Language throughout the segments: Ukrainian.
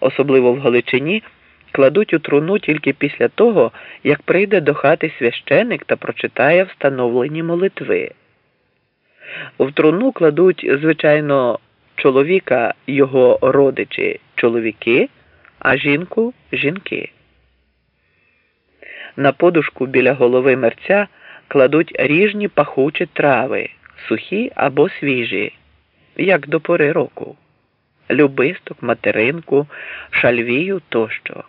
особливо в Галичині, кладуть у труну тільки після того, як прийде до хати священик та прочитає встановлені молитви. В труну кладуть, звичайно, чоловіка його родичі чоловіки, а жінку жінки. На подушку біля голови мерця кладуть ріжні пахучі трави, сухі або свіжі, як до пори року, любисток, материнку, шальвію тощо.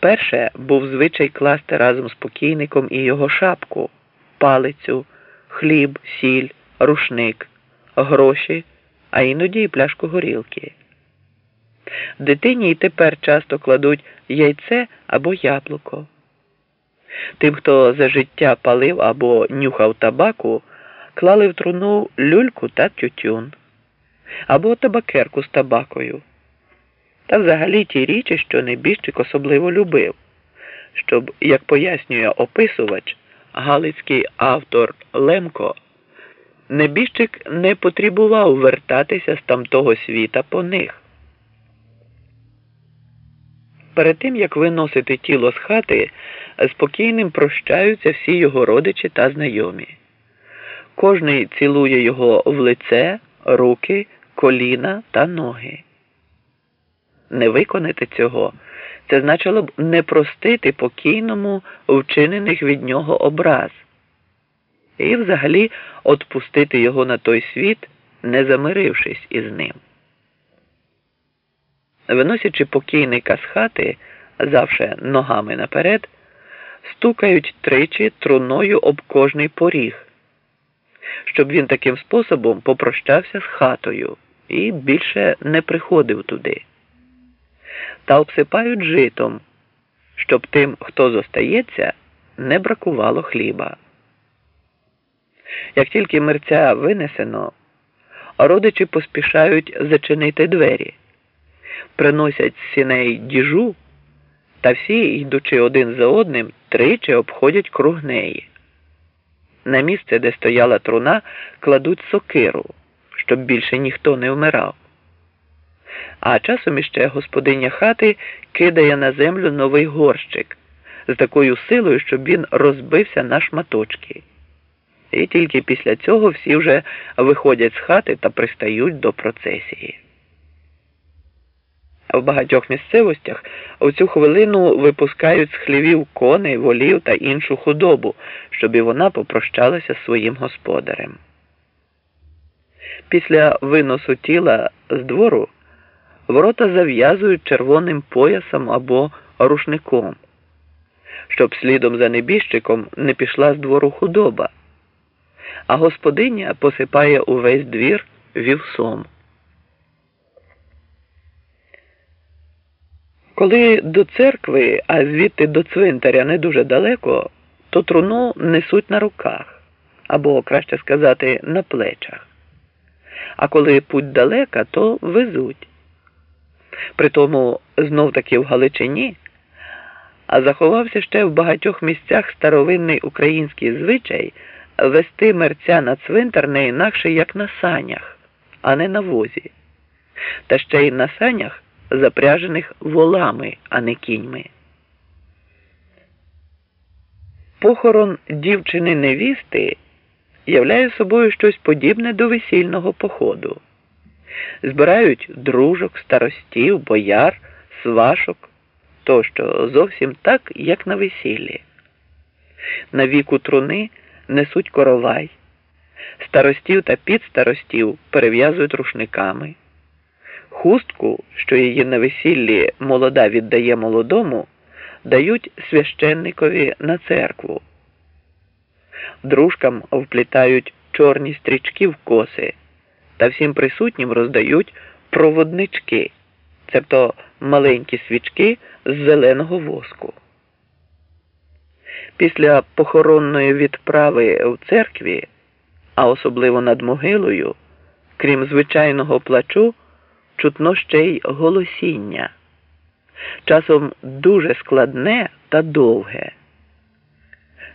Перше був звичай класти разом з покійником і його шапку, палицю, хліб, сіль, рушник, гроші, а іноді і пляшку горілки. Дитині й тепер часто кладуть яйце або яблуко. Тим, хто за життя палив або нюхав табаку, клали в труну люльку та тютюн або табакерку з табакою. Та взагалі ті річі, що небіжчик особливо любив, щоб, як пояснює описувач, галицький автор Лемко, небіжчик не потребував вертатися з тамтого світа по них. Перед тим, як виносити тіло з хати, спокійним прощаються всі його родичі та знайомі. Кожний цілує його в лице, руки, коліна та ноги. Не виконати цього це значило б не простити покійному вчинених від нього образ і взагалі отпустити його на той світ, не замирившись із ним. Виносячи покійника з хати, завше ногами наперед, стукають тричі труною об кожний поріг, щоб він таким способом попрощався з хатою і більше не приходив туди. Та обсипають житом, щоб тим, хто зостається, не бракувало хліба. Як тільки мерця винесено, родичі поспішають зачинити двері приносять з сіней діжу, та всі, йдучи один за одним, тричі обходять круг неї. На місце, де стояла труна, кладуть сокиру, щоб більше ніхто не вмирав. А часом іще господиня хати кидає на землю новий горщик з такою силою, щоб він розбився на шматочки. І тільки після цього всі вже виходять з хати та пристають до процесії. В багатьох місцевостях у цю хвилину випускають з хлівів коней, волів та іншу худобу, щоб і вона попрощалася з своїм господарем. Після виносу тіла з двору ворота зав'язують червоним поясом або рушником, щоб слідом за небіжчиком не пішла з двору худоба, а господиня посипає увесь двір вівсом. Коли до церкви, а звідти до цвинтаря не дуже далеко, то труну несуть на руках або, краще сказати, на плечах. А коли путь далека, то везуть. Притому знов таки в Галичині, а заховався ще в багатьох місцях старовинний український звичай вести мерця на цвинтар не інакше, як на санях, а не на возі. Та ще й на санях запряжених волами, а не кіньми. Похорон дівчини невісти являє собою щось подібне до весільного походу. Збирають дружок, старостів, бояр, свашок тощо зовсім так, як на весіллі. На віку труни несуть коровай, старостів та підстаростів перев'язують рушниками. Хустку, що її на весіллі молода віддає молодому, дають священникові на церкву. Дружкам вплітають чорні стрічки в коси та всім присутнім роздають проводнички, цебто маленькі свічки з зеленого воску. Після похоронної відправи в церкві, а особливо над могилою, крім звичайного плачу чутно ще й голосіння, часом дуже складне та довге.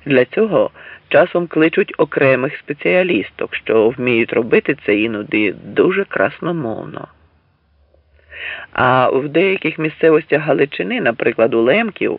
Для цього часом кличуть окремих спеціалісток, що вміють робити це іноді дуже красномовно. А в деяких місцевостях Галичини, наприклад, у Лемків,